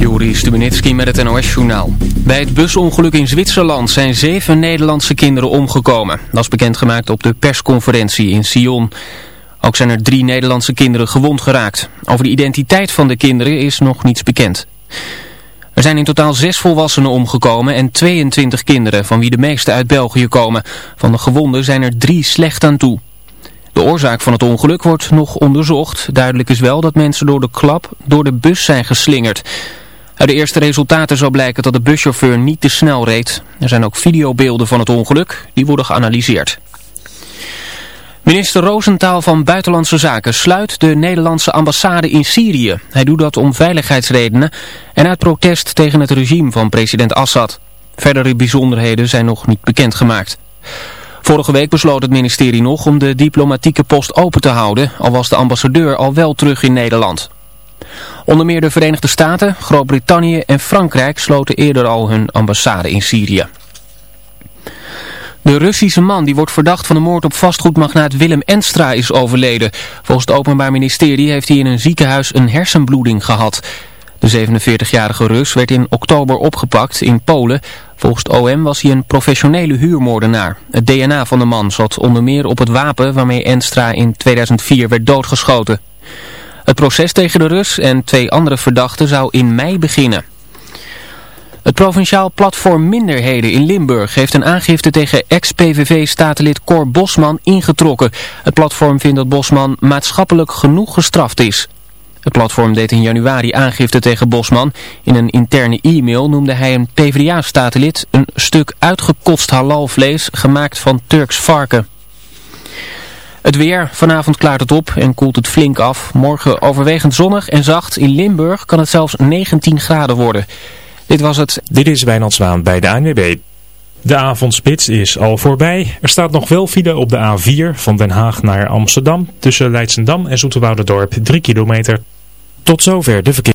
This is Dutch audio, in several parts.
Juri Stubenitski met het NOS-journaal. Bij het busongeluk in Zwitserland zijn zeven Nederlandse kinderen omgekomen. Dat is bekendgemaakt op de persconferentie in Sion. Ook zijn er drie Nederlandse kinderen gewond geraakt. Over de identiteit van de kinderen is nog niets bekend. Er zijn in totaal zes volwassenen omgekomen en 22 kinderen, van wie de meeste uit België komen. Van de gewonden zijn er drie slecht aan toe. De oorzaak van het ongeluk wordt nog onderzocht. Duidelijk is wel dat mensen door de klap door de bus zijn geslingerd. Uit de eerste resultaten zou blijken dat de buschauffeur niet te snel reed. Er zijn ook videobeelden van het ongeluk, die worden geanalyseerd. Minister Roosentaal van Buitenlandse Zaken sluit de Nederlandse ambassade in Syrië. Hij doet dat om veiligheidsredenen en uit protest tegen het regime van president Assad. Verdere bijzonderheden zijn nog niet bekendgemaakt. Vorige week besloot het ministerie nog om de diplomatieke post open te houden, al was de ambassadeur al wel terug in Nederland. Onder meer de Verenigde Staten, Groot-Brittannië en Frankrijk sloten eerder al hun ambassade in Syrië. De Russische man die wordt verdacht van de moord op vastgoedmagnaat Willem Enstra is overleden. Volgens het Openbaar Ministerie heeft hij in een ziekenhuis een hersenbloeding gehad. De 47-jarige Rus werd in oktober opgepakt in Polen. Volgens OM was hij een professionele huurmoordenaar. Het DNA van de man zat onder meer op het wapen waarmee Enstra in 2004 werd doodgeschoten. Het proces tegen de Rus en twee andere verdachten zou in mei beginnen. Het provinciaal platform Minderheden in Limburg heeft een aangifte tegen ex-PVV-statenlid Cor Bosman ingetrokken. Het platform vindt dat Bosman maatschappelijk genoeg gestraft is. Het platform deed in januari aangifte tegen Bosman. In een interne e-mail noemde hij een PvdA-statenlid een stuk uitgekotst halalvlees gemaakt van Turks varken. Het weer, vanavond klaart het op en koelt het flink af. Morgen overwegend zonnig en zacht. In Limburg kan het zelfs 19 graden worden. Dit was het. Dit is Wijnand Zwaan bij de ANWB. De avondspits is al voorbij. Er staat nog wel file op de A4 van Den Haag naar Amsterdam. Tussen Leidsendam en Zoeterwouderdorp 3 kilometer. Tot zover de verkeer.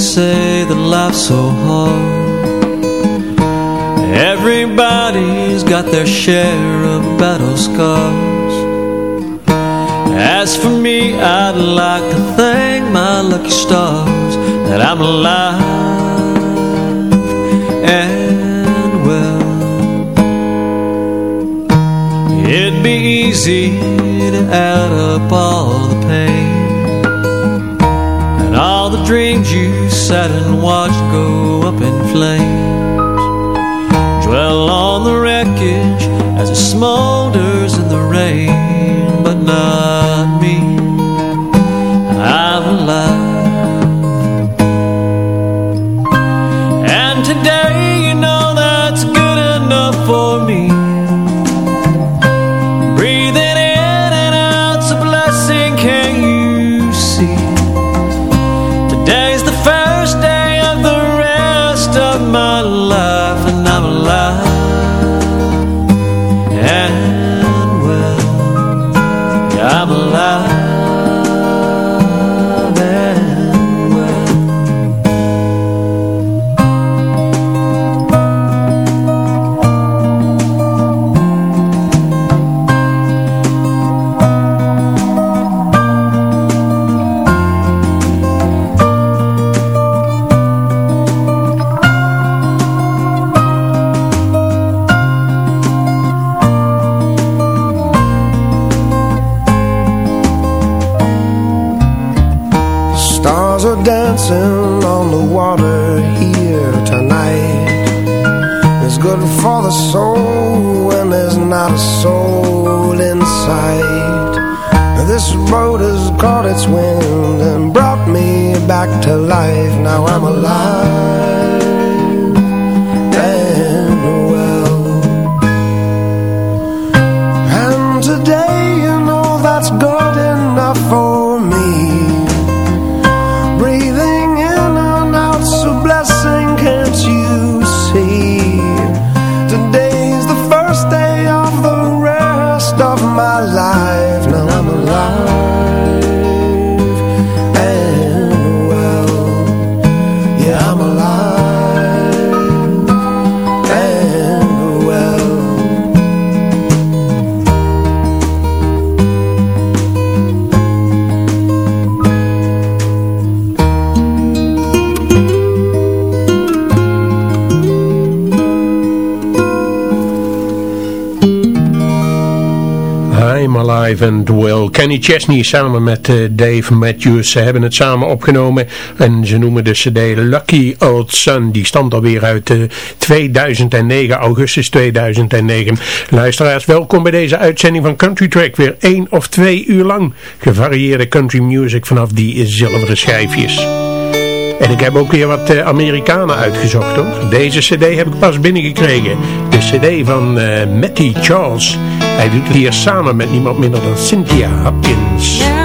say that life's so hard. Everybody's got their share of battle scars. As for me, I'd like to thank my lucky stars That I'm alive and well. It'd be easy to add up all the pain and all the dreams you sat and watched go up in flames. Dwell on the wreckage as it smolders in the rain en Will. Kenny Chesney samen met eh, Dave Matthews. Ze hebben het samen opgenomen en ze noemen de cd Lucky Old Sun. Die stamt alweer uit eh, 2009, augustus 2009. Luisteraars, welkom bij deze uitzending van Country Track. Weer één of twee uur lang gevarieerde country music vanaf die zilveren schijfjes. En ik heb ook weer wat eh, Amerikanen uitgezocht hoor. Deze cd heb ik pas binnengekregen. De cd van Matty Charles. Hij doet het hier samen met niemand minder dan Cynthia Hopkins.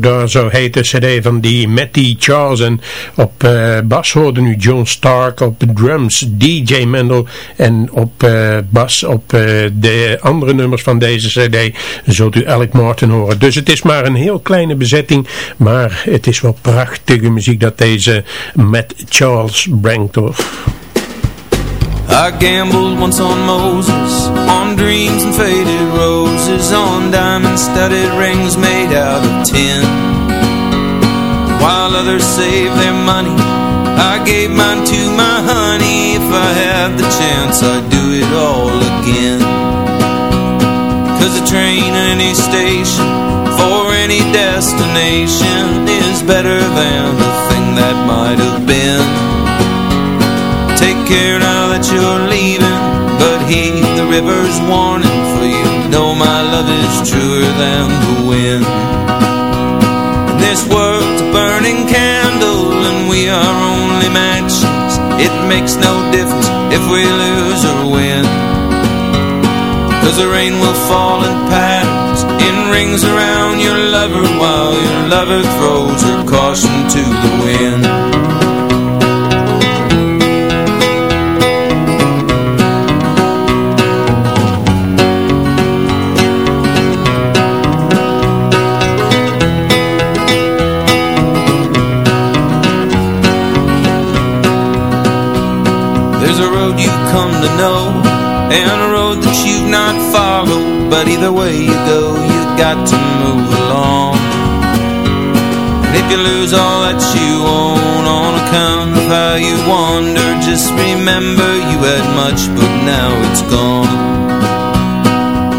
Door, zo heet de cd van die Matty Charles. En op uh, bas hoorde nu John Stark, op drums DJ Mendel en op uh, bas op uh, de andere nummers van deze cd zult u Alec Martin horen. Dus het is maar een heel kleine bezetting, maar het is wel prachtige muziek dat deze Matt Charles brengt hoor. I gambled once on Moses, on dreams and faded roses, on diamond-studded rings made out of tin. While others saved their money, I gave mine to my honey. If I had the chance, I'd do it all again. Cause a train any station, for any destination, is better than the thing that might have been. Take care now that you're leaving But heed the river's warning For you know my love is truer than the wind. And This world's a burning candle And we are only matches. It makes no difference if we lose or win. Cause the rain will fall in patterns In rings around your lover While your lover throws her caution to the wind either way you go, you got to move along. And if you lose all that you own On account of how you wander Just remember you had much, but now it's gone.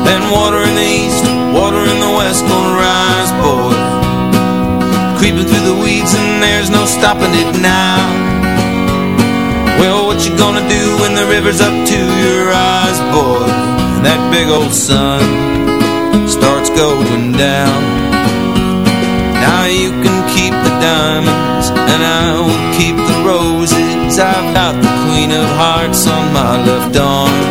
And water in the east, water in the west Gonna rise, boy. Creeping through the weeds and there's no stopping it now. Well, what you gonna do when the river's up to your eyes, boy? That big old sun going down. Now you can keep the diamonds, and I will keep the roses. I've got the queen of hearts on my left arm,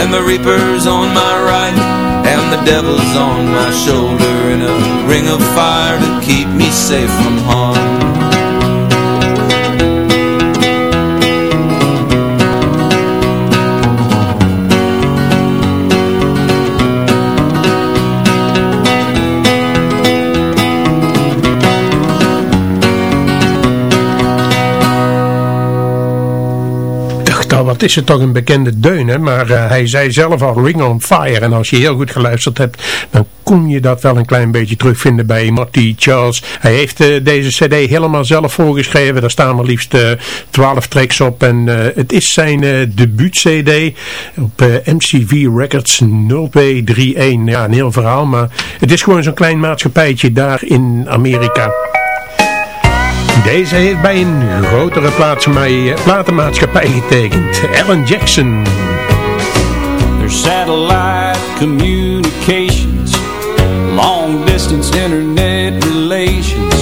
and the reaper's on my right, and the devil's on my shoulder, and a ring of fire to keep me safe from harm. Wat is het toch een bekende deun, maar uh, hij zei zelf al Ring on Fire. En als je heel goed geluisterd hebt, dan kon je dat wel een klein beetje terugvinden bij Marty Charles. Hij heeft uh, deze cd helemaal zelf voorgeschreven. Daar staan maar liefst uh, 12 tracks op. En uh, het is zijn debuut cd op MCV Records 0P31. Ja, een heel verhaal, maar het is gewoon zo'n klein maatschappijtje daar in Amerika. Deze heeft bij een grotere platenmaatschappij getekend. Alan Jackson. There's satellite communications. Long distance internet relations.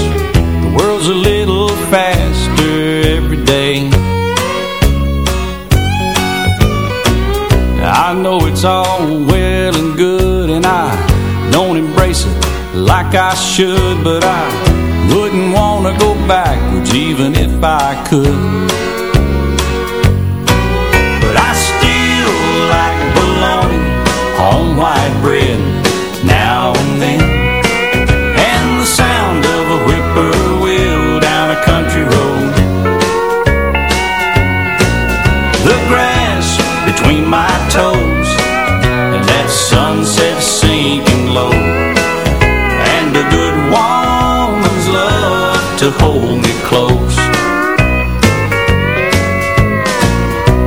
The world's a little faster every day. I know it's all well and good and I don't embrace it like I should, but I wouldn't want to go backwards even if I could. But I still like bologna on white bread to hold me close.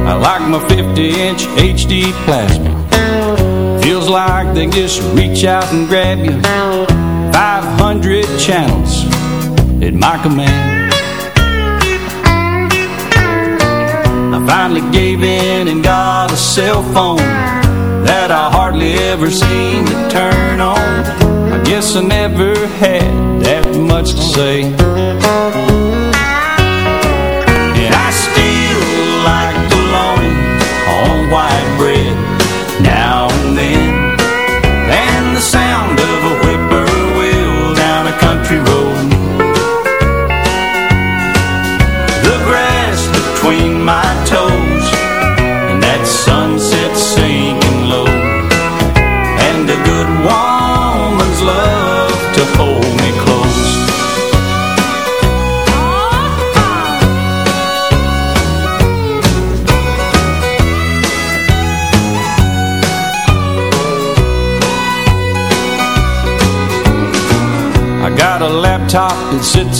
I like my 50-inch HD plasma. Feels like they just reach out and grab you. 500 channels at my command. I finally gave in and got a cell phone That I hardly ever seem to turn on. I guess I never had that much to say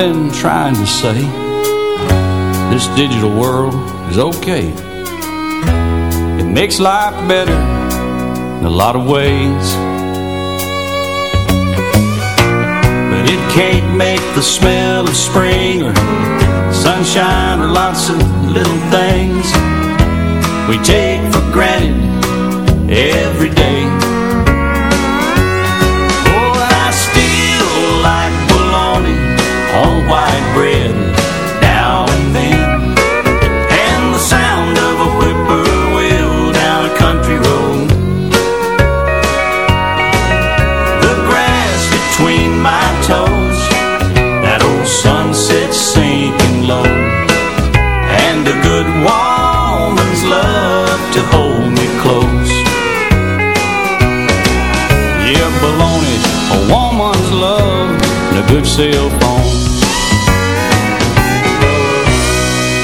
Been trying to say This digital world is okay. It makes life better in a lot of ways. But it can't make the smell of spring Or sunshine or lots of little things We take for granted every day on white bread now and then. And the sound of a whippoorwill down a country road. The grass between my toes, that old sunset sinking low. And a good woman's love to hold me close. Yeah, baloney, a woman's love and a good cell phone.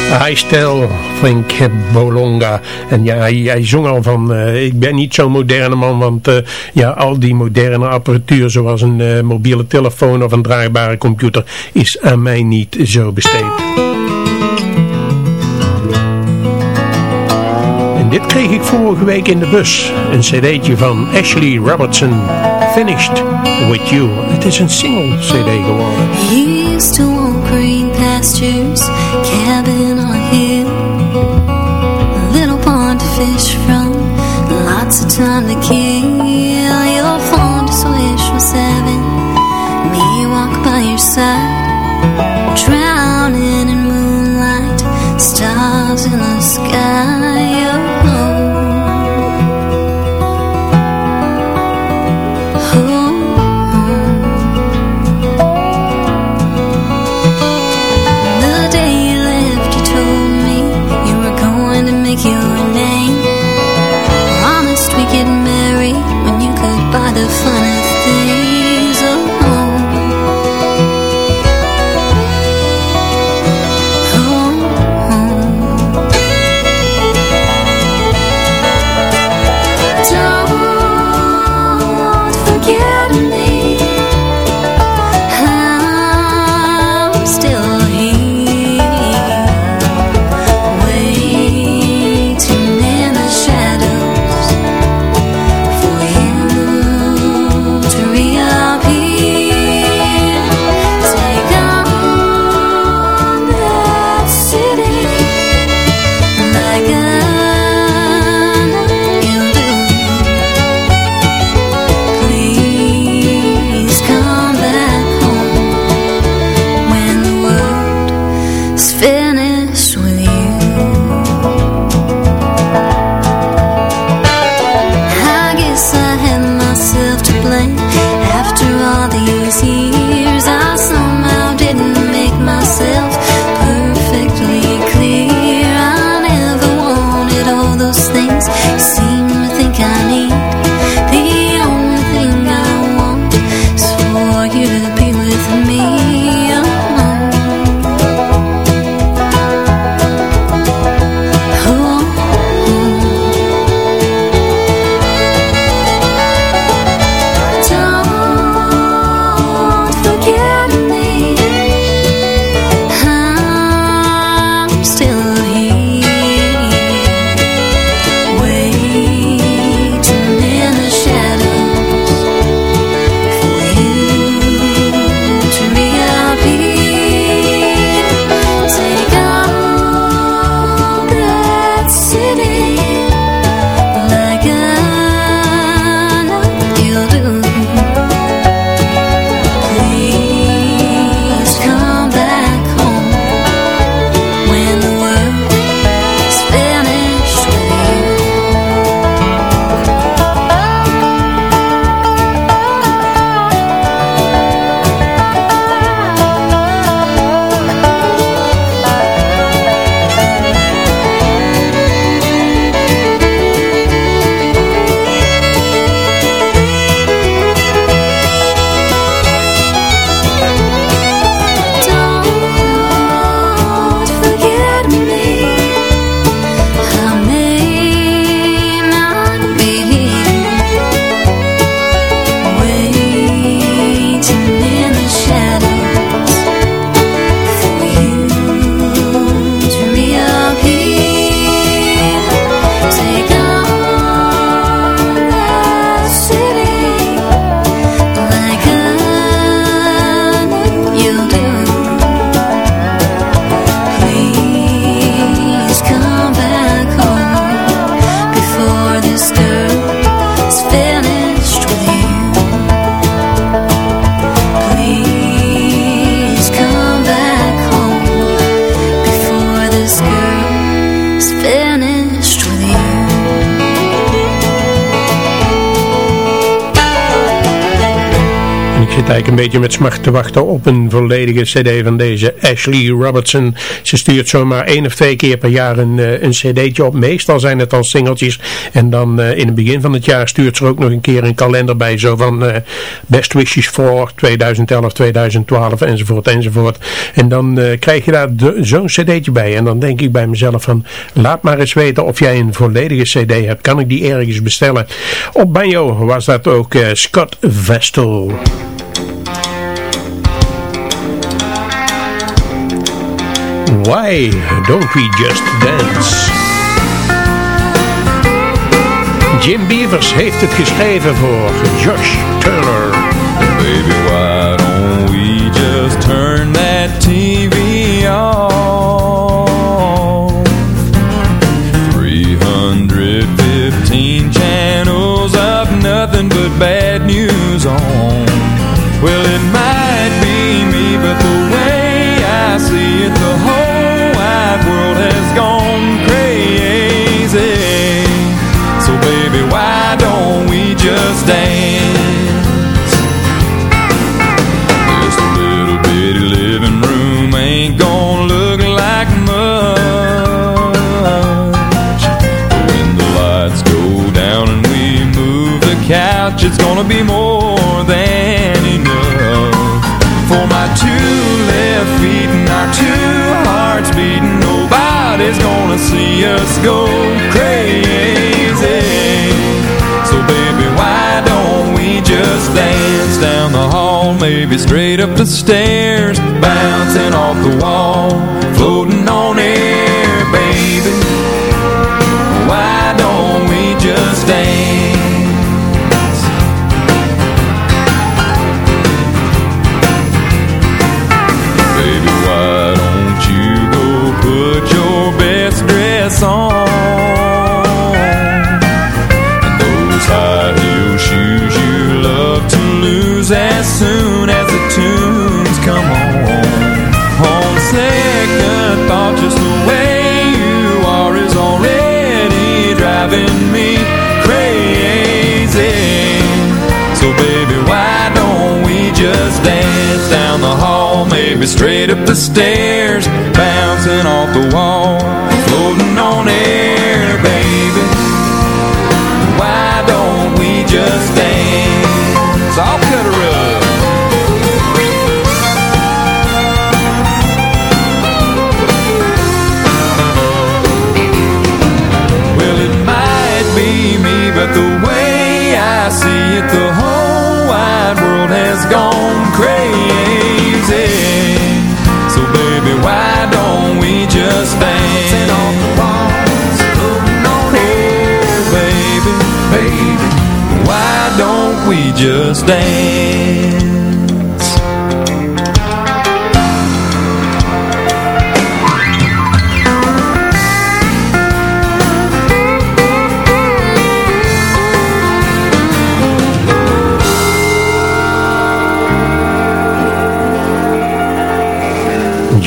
Hij stel Frank Bolonga. En ja, hij, hij zong al van, eh, ik ben niet zo'n moderne man, want eh, ja, al die moderne apparatuur zoals een eh, mobiele telefoon of een draagbare computer is aan mij niet zo besteed. En dit kreeg ik vorige week in de bus. Een cd'tje van Ashley Robertson, Finished With You. Het is een single cd geworden. He used to own green pastures, cabin on a hill, a little pond to fish from, lots of time to kill. Eigenlijk een beetje met smacht te wachten op een volledige cd van deze Ashley Robertson. Ze stuurt zomaar één of twee keer per jaar een, eh, een cd'tje op. Meestal zijn het dan singeltjes. En dan uh, in het begin van het jaar stuurt ze ook nog een keer een kalender bij. Zo van uh, Best Wishes voor 2011, 2012 enzovoort enzovoort. En dan krijg je daar zo'n cd'tje bij. En dan denk ik bij mezelf van laat maar eens weten of jij een volledige cd hebt. Kan ik die ergens bestellen? Op banjo was dat ook Scott Vestal. Why don't we just dance? Jim Beavers heeft het geschreven voor Josh Turner. Baby, why don't we just turn that TV gonna be more than enough. For my two left feet and our two hearts beating Nobody's gonna see us go crazy. So baby, why don't we just dance down the hall Maybe straight up the stairs Bouncing off the wall driving me crazy. So baby, why don't we just dance down the hall Maybe straight up the stairs Bouncing off the wall Floating on air. The whole wide world has gone crazy. So baby, why don't we just dance on the walls? Oh, baby, baby Why don't we just dance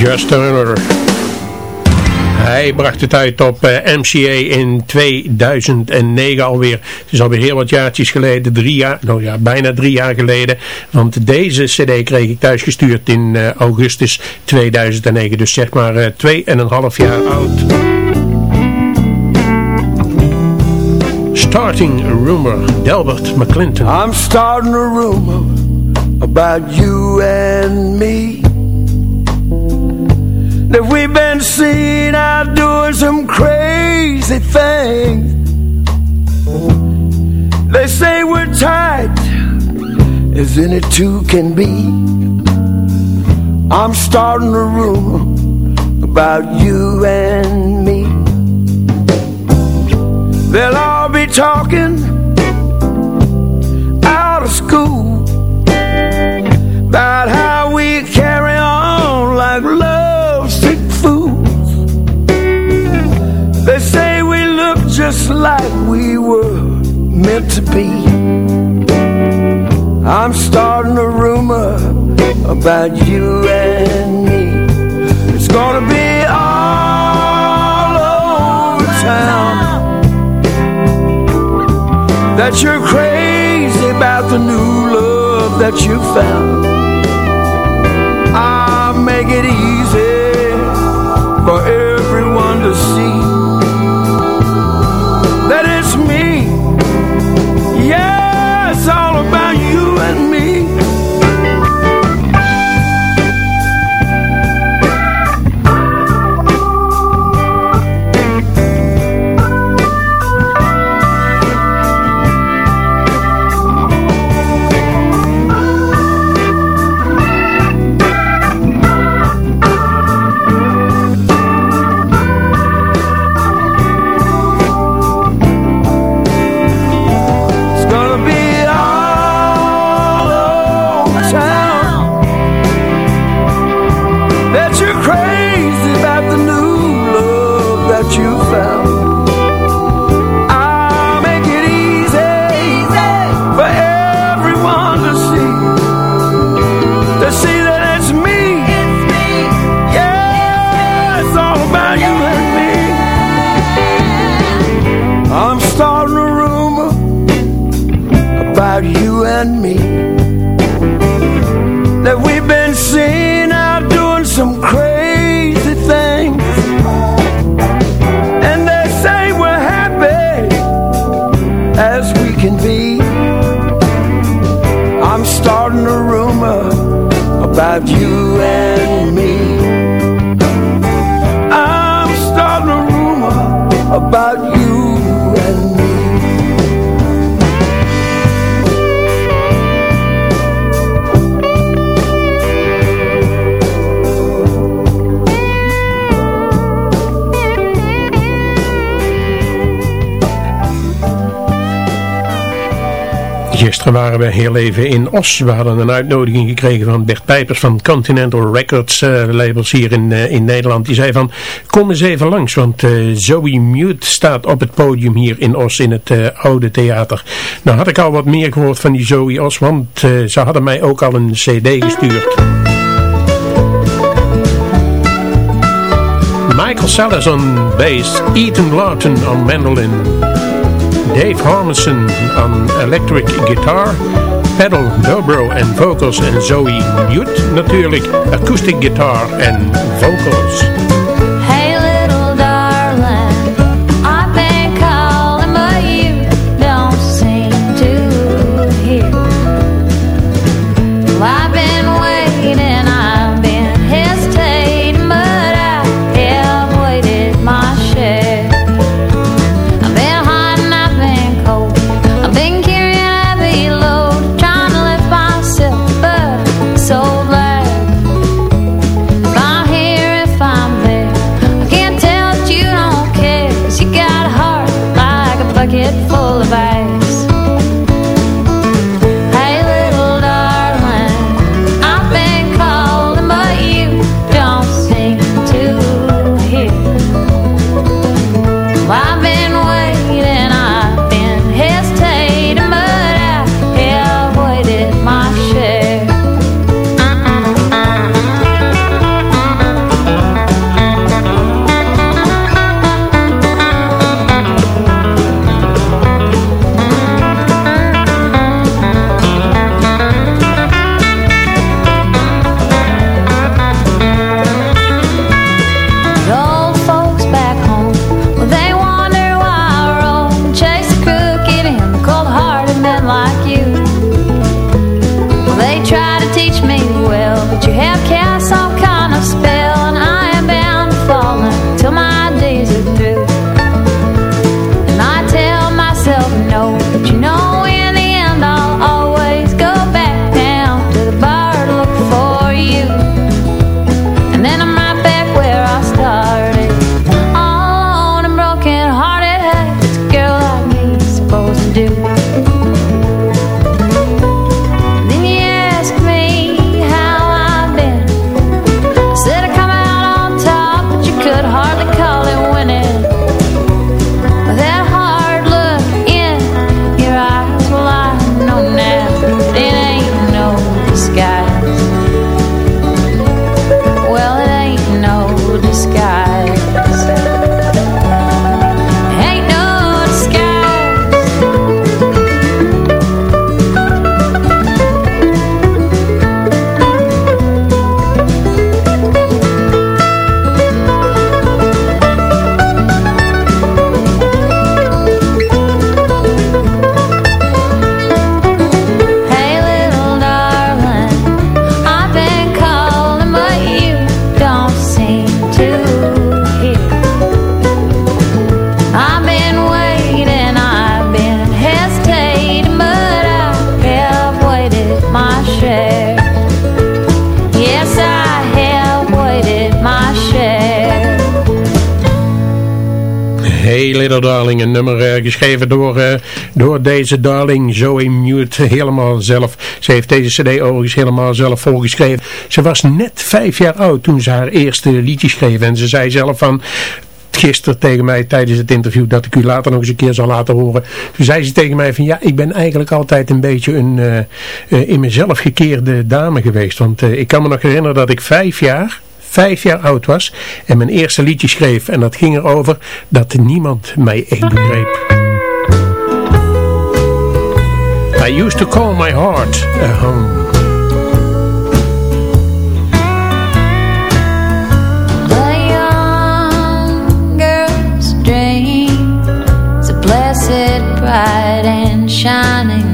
Just Turner. Hij bracht het uit op eh, MCA in 2009 alweer. Het is alweer heel wat jaartjes geleden, drie jaar, nou ja, bijna drie jaar geleden. Want deze cd kreeg ik thuis gestuurd in uh, augustus 2009. Dus zeg maar uh, twee en een half jaar oud. Starting a rumor, Delbert McClinton. I'm starting a rumor about you and me. That we've been seen out doing some crazy things. They say we're tight as any two can be. I'm starting a rumor about you and me. They'll all be talking out of school about how we carry on like love just like we were meant to be. I'm starting a rumor about you and me. It's gonna be all over town that you're crazy about the new love love that you found. We heel even in Os. We hadden een uitnodiging gekregen van Bert Pijpers van Continental Records uh, labels hier in, uh, in Nederland. Die zei van, kom eens even langs, want uh, Zoe Mute staat op het podium hier in Os in het oude theater. Nou had ik al wat meer gehoord van die Zoe Os, want ze hadden mij ook al een cd gestuurd. Michael Sellers on bass, Ethan Lawton on mandolin. Dave Harmison on electric guitar, pedal, dobro en vocals en Zoe Mute natuurlijk, acoustic guitar en vocals. Geschreven door, eh, door deze darling Zoe Mute helemaal zelf. Ze heeft deze cd overigens helemaal zelf voorgeschreven. Ze was net vijf jaar oud toen ze haar eerste liedje schreef en ze zei zelf van gisteren tegen mij tijdens het interview dat ik u later nog eens een keer zal laten horen. Toen zei ze tegen mij van ja, ik ben eigenlijk altijd een beetje een uh, in mezelf gekeerde dame geweest. Want ik kan me nog herinneren dat ik vijf jaar, vijf jaar oud was en mijn eerste liedje schreef. En dat ging erover dat niemand mij echt begreep. I used to call my heart a home. The younger stream the blessed bright and shining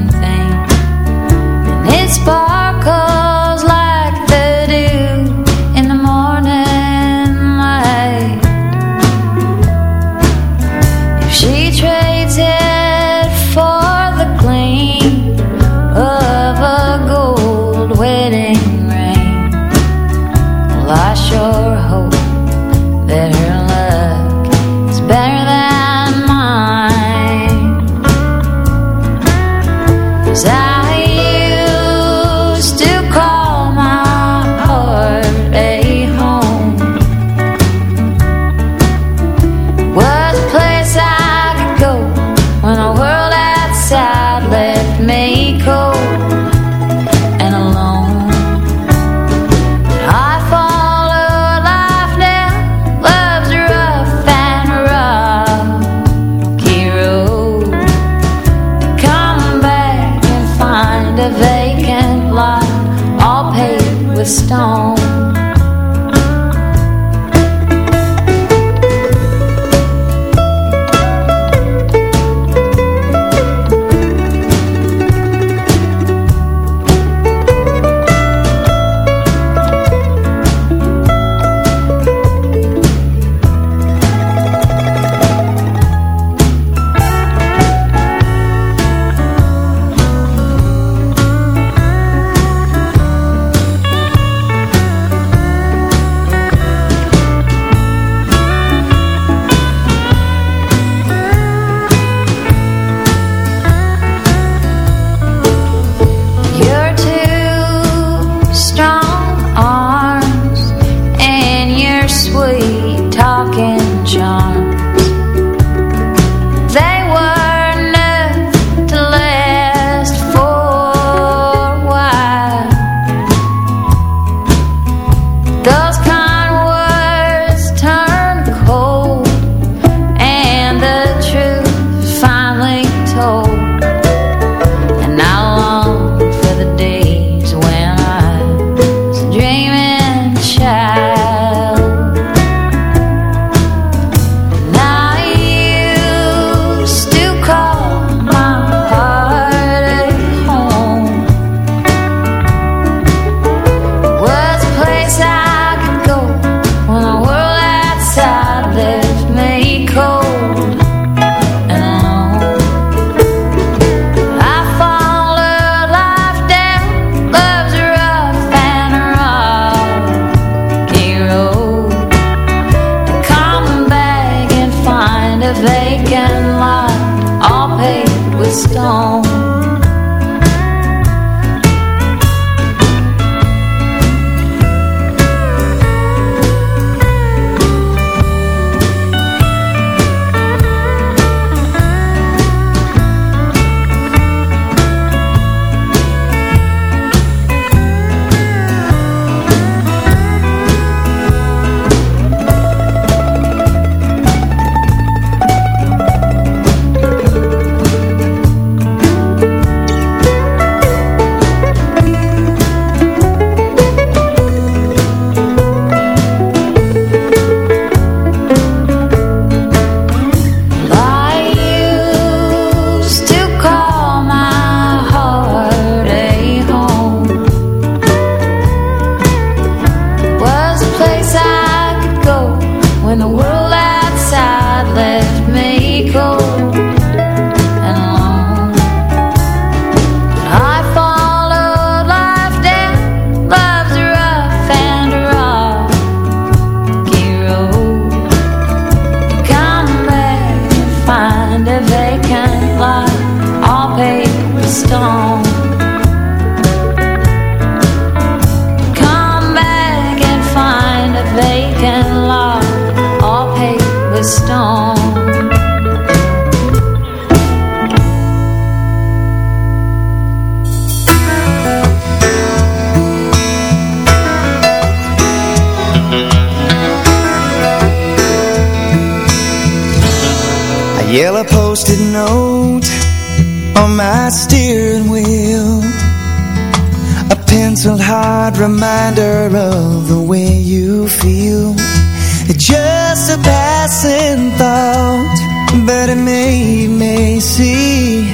a passing thought But it made me see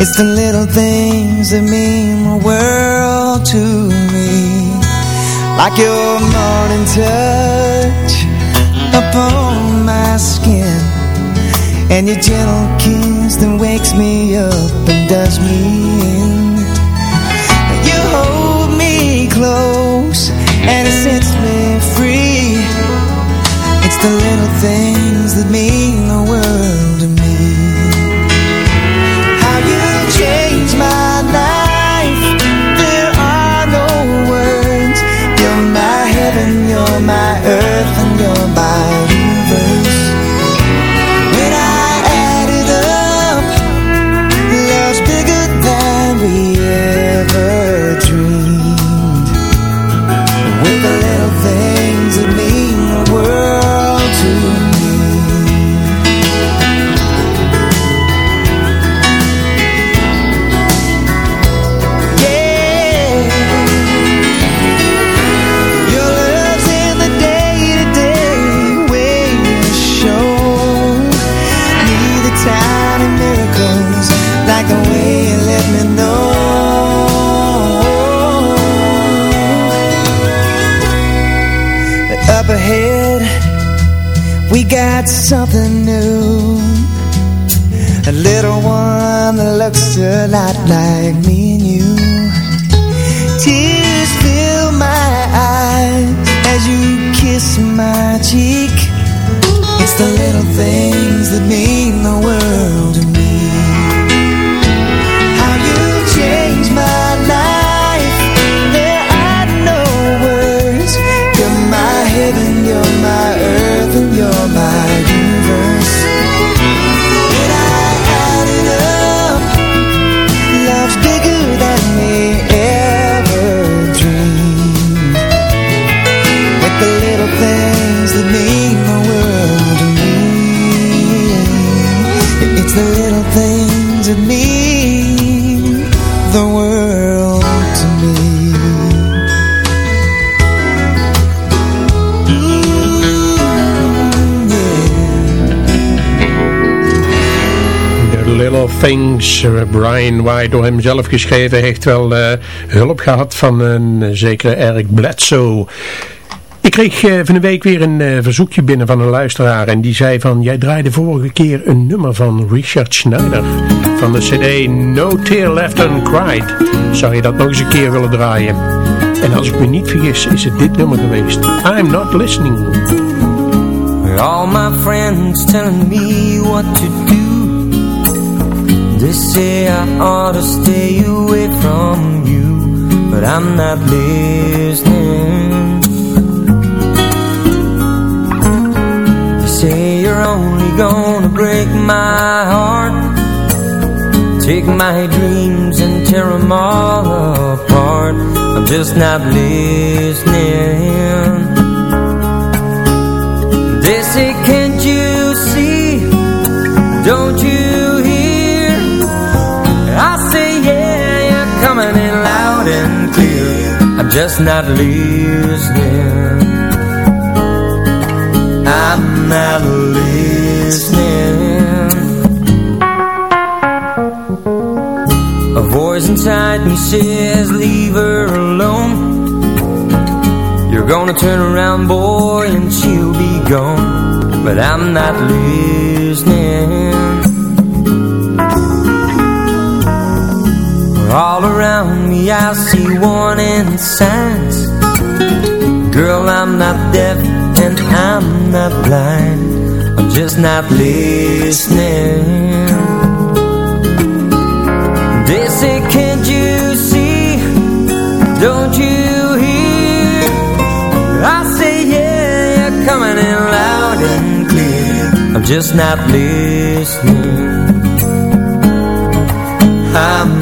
It's the little things that mean the world to me. Like your morning touch upon my skin. And your gentle kiss that wakes me up and does me in. You hold me close and it sets things that mean something new. A little one that looks a lot like me and you. Tears fill my eyes as you kiss my cheek. It's the little things that mean the world Things, eh, Brian White, door hem zelf geschreven, heeft wel eh, hulp gehad van een eh, zekere Eric Bledsoe. Ik kreeg van de week weer een verzoekje binnen van een luisteraar en die zei van, jij draaide vorige keer een nummer van Richard Schneider van de cd No Tear Left Uncried. Zou je dat nog eens een keer willen draaien? En als ik me niet vergis is het dit nummer geweest. I'm Not Listening. All my friends telling me what to do They say I ought to stay away from you But I'm not listening. They say you're only gonna break my heart. Take my dreams and tear them all apart. I'm just not listening I'm just not listening. I'm not listening. A voice inside me says, leave her alone. You're gonna turn around, boy, and she'll be gone. But I'm not listening. All around me, I see warning signs. Girl, I'm not deaf and I'm not blind. I'm just not listening. They say, can't you see? Don't you hear? I say, yeah, you're coming in loud and clear. I'm just not listening. I'm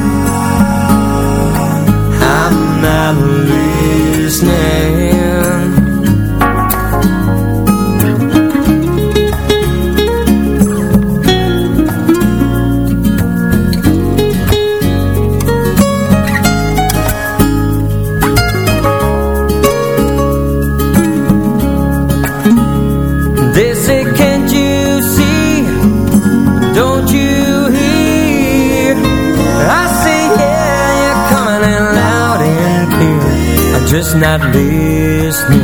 his name just not listening.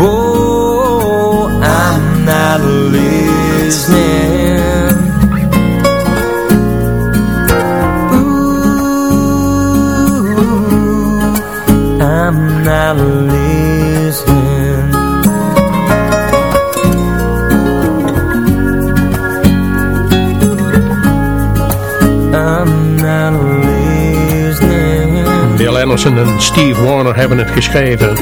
Oh, I'm not listening. En Steve Warner hebben het geschreven.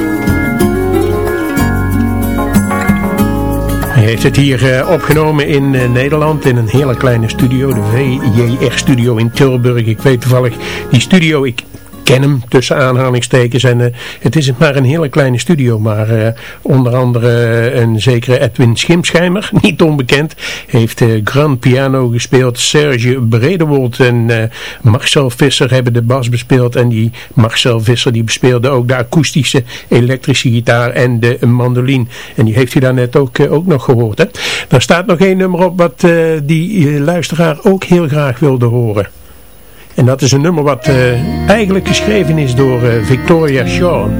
Hij heeft het hier eh, opgenomen in eh, Nederland in een hele kleine studio, de VJR studio in Tilburg. Ik weet toevallig die studio, ik ken hem tussen aanhalingstekens en eh, het is maar een hele kleine studio, maar eh, onder andere eh, een zekere Edwin Schimschijmer, niet onbekend, heeft eh, grand piano gespeeld. Serge Bredewold en Marcel Visser hebben de bas bespeeld en die Marcel Visser die bespeelde ook de akoestische elektrische gitaar en de mandoline. En die heeft u daar net ook, ook nog gehoord. Hè? Daar staat nog één nummer op wat die luisteraar ook heel graag wilde horen. En dat is een nummer wat eh, eigenlijk geschreven is door eh, Victoria Shaw.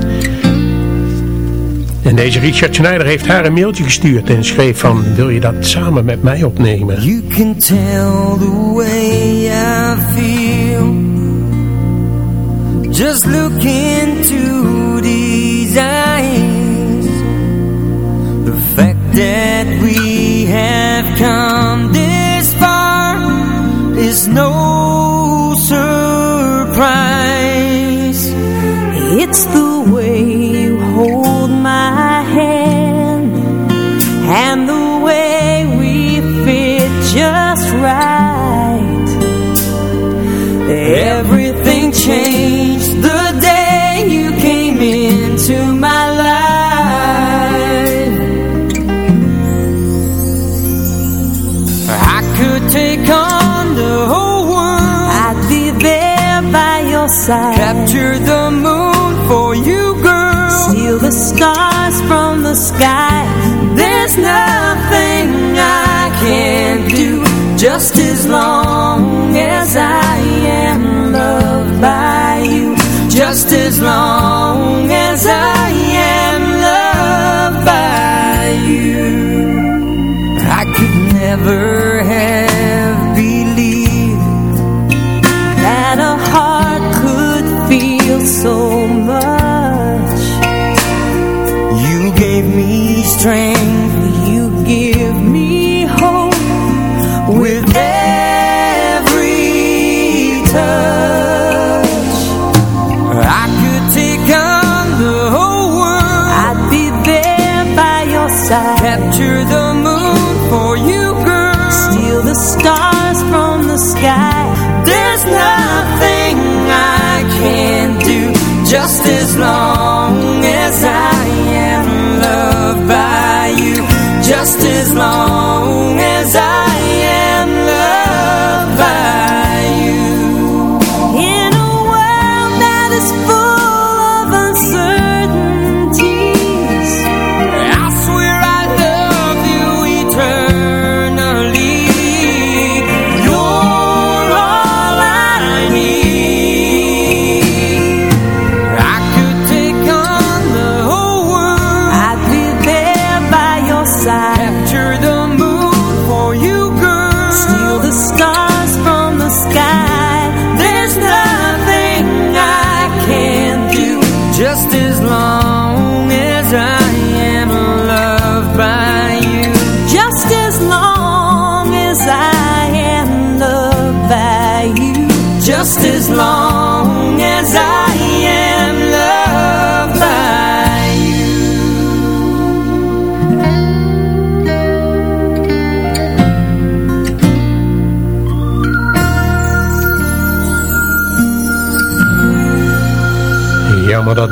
En deze Richard Schneider heeft haar een mailtje gestuurd en schreef van, wil je dat samen met mij opnemen? You can tell the way I feel Just look into these eyes The fact that we have come this far Is no surprise. It's the way you hold my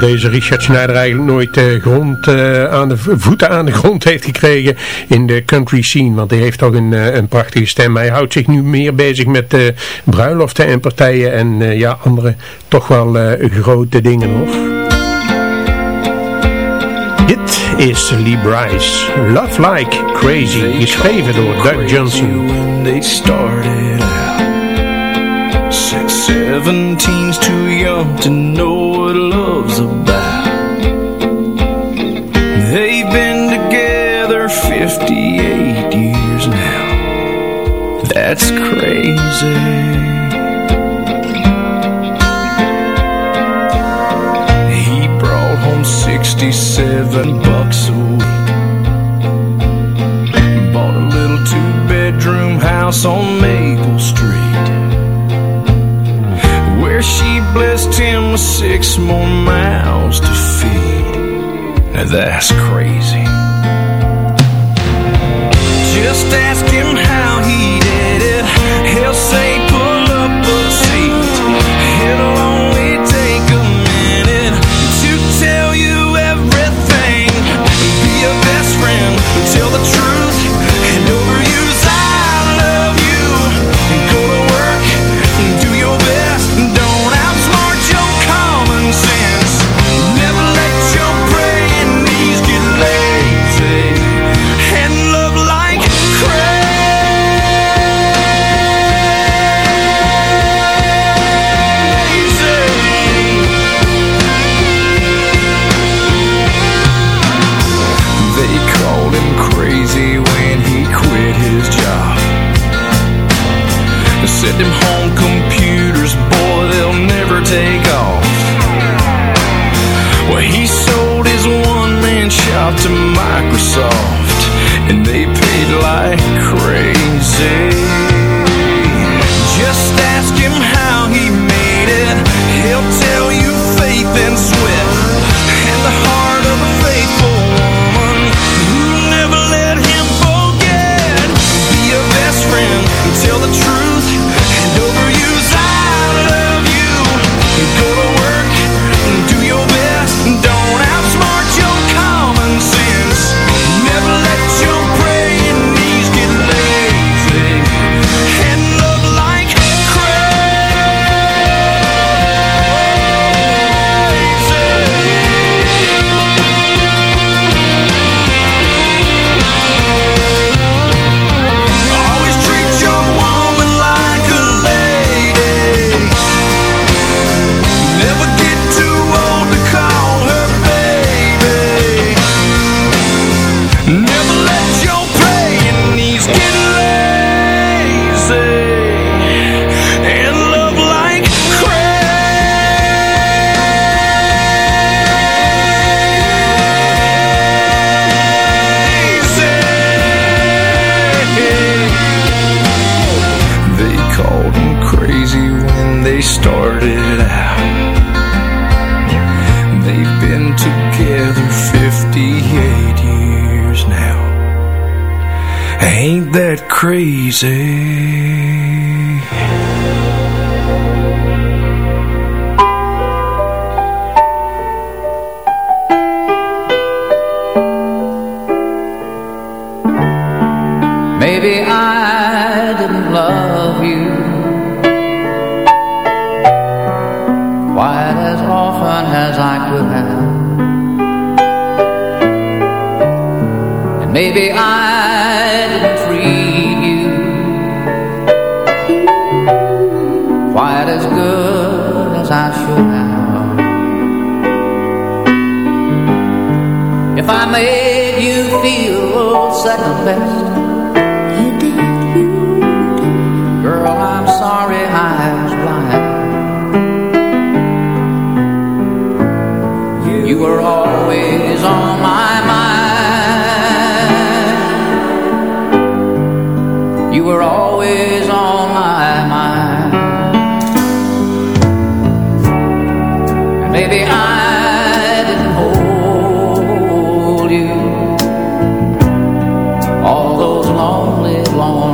deze Richard Schneider eigenlijk nooit eh, grond, eh, aan de voeten aan de grond heeft gekregen in de country scene. Want hij heeft toch een, eh, een prachtige stem. Hij houdt zich nu meer bezig met bruiloften en partijen en ja, andere toch wel grote dingen hoor. Dit is Lee Bryce. Love Like Crazy. Geschreven door Doug Johnson. They started out to know love's about. They've been together 58 years now. That's crazy. He brought home 67 bucks a week Bought a little two-bedroom house on Maple Street she blessed him with six more mouths to feed. Now that's crazy. Just ask him how.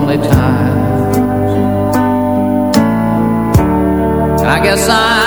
lonely times. I guess I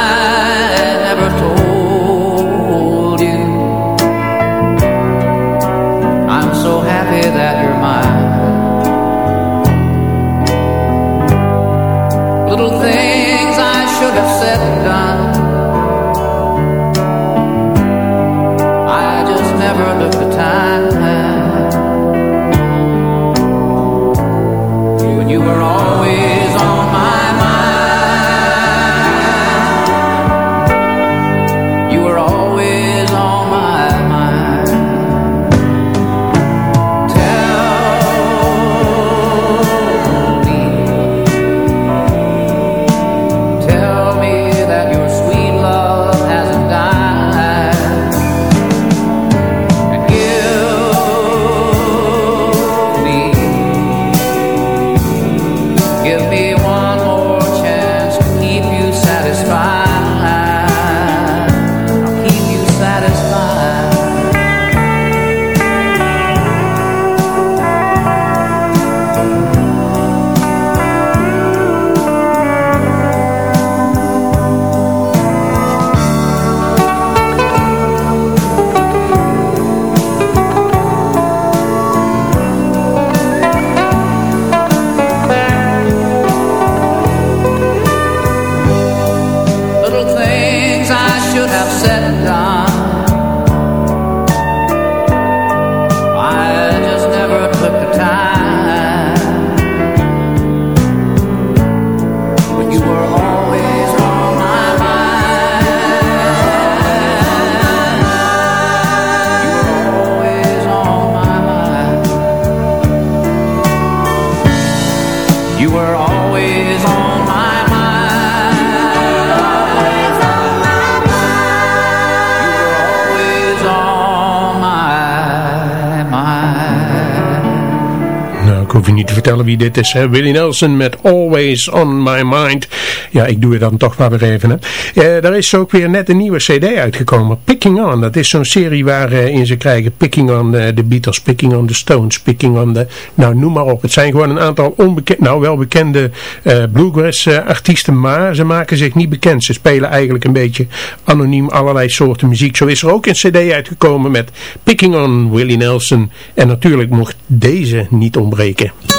wie dit is. Willie Nelson met Always On My Mind. Ja, ik doe het dan toch maar weer even. Hè? Eh, er is ook weer net een nieuwe cd uitgekomen. Picking On. Dat is zo'n serie waarin ze krijgen Picking On eh, de Beatles, Picking On the Stones, Picking On the... Nou, noem maar op. Het zijn gewoon een aantal onbekende, nou wel bekende eh, bluegrass eh, artiesten. Maar ze maken zich niet bekend. Ze spelen eigenlijk een beetje anoniem allerlei soorten muziek. Zo is er ook een cd uitgekomen met Picking On Willie Nelson. En natuurlijk mocht deze niet ontbreken.